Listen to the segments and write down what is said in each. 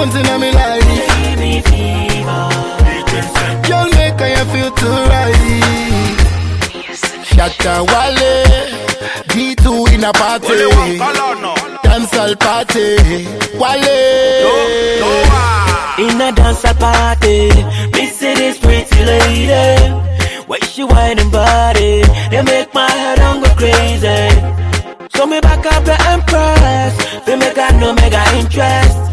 once in a me life. Give me fever. Girl, make I feel too right. Shatta Wale, D2 in a party. Only one color no. Dancehall party. Wale. No, no. In a dancehall party, me see this pretty lady. When she whining body, they make my head on go crazy. So me back up the empress, they make her no mega interest.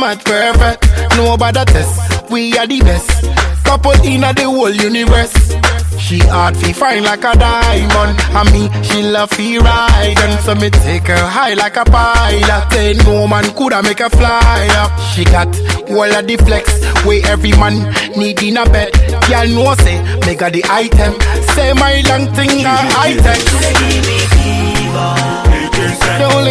We just a match test, we are the best. Couple in the whole universe. She hard fi fine like a diamond, and me she love fi ride. And so me take her high like a pilot. Say no man coulda make her fly up. She got all of the flex, where every man need in a bed. Girl know say me got the item. Say my long thing a high tech. The only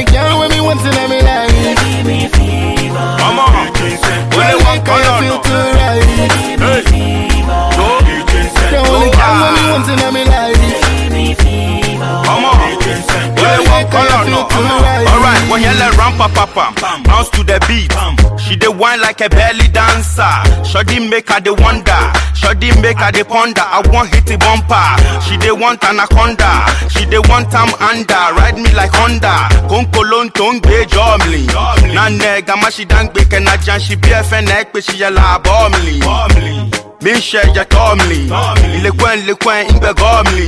pa pa pam, bounce to the beat. She dey whine like a belly dancer. Shoddy make her dey wonder. Shoddy make her dey ponder. I want hit the bumper. She dey want anaconda. She dey want am under. Ride me like Honda. Konkolon tó ń gbé jọ́ọ̀mìlì. Nánà gàmá ṣì dá ń gbé kẹ́nàjà. Ṣì bí ẹ̀fẹ̀ náà pé ṣì yẹ la bọ́ọ̀mìlì. Mi ń ṣe ẹ̀jẹ̀ tọ́ọ̀mìlì. Ilẹ̀kùn ilẹ̀kùn ìgbẹ́ gọ́ọ̀mìlì.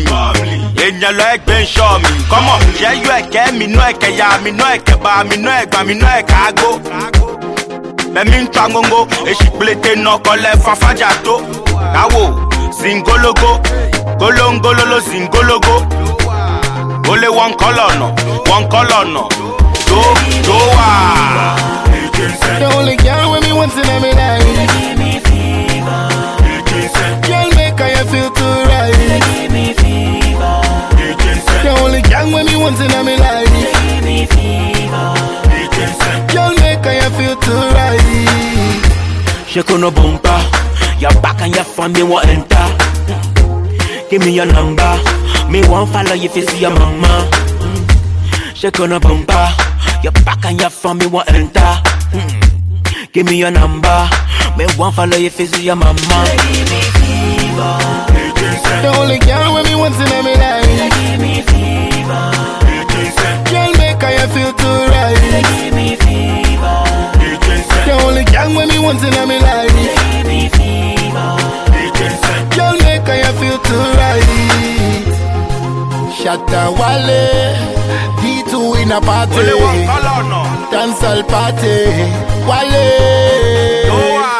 Èèyàn lọ ẹgbẹ́ ń ṣọ́ mi. Kọ́mọ̀ yẹ́yọ́ ẹ̀kẹ́ mi nú ẹ̀kẹ́ ya mi nú ẹ̀kẹ́ bá mi nú ẹ̀gbà mi nú ẹ̀ka gbó. Mẹ̀mí ń tọ́ agogo, èsì pélété náà kọ́lẹ̀ fanfájà tó. Káwò zingologo, golongololo zingologo. Ó lé wọn kọ́ lọ́nà, wọn kọ́ lọ́nà. Tó tó wà. The only girl with me once in a in a me life. give me fever. Girl, make I feel too right. Shake on a bumper, your back and your front me want enter. Give me your number, me want follow you if you see your mama. Shake on a bumper, your back and your front me want enter. Give me your number, me want follow you if you see your mama. Give me fever, The only girl with me once in me life. give me fever, Shatta Wale, D2 in a party. Only one color no. Dancehall party. Wale.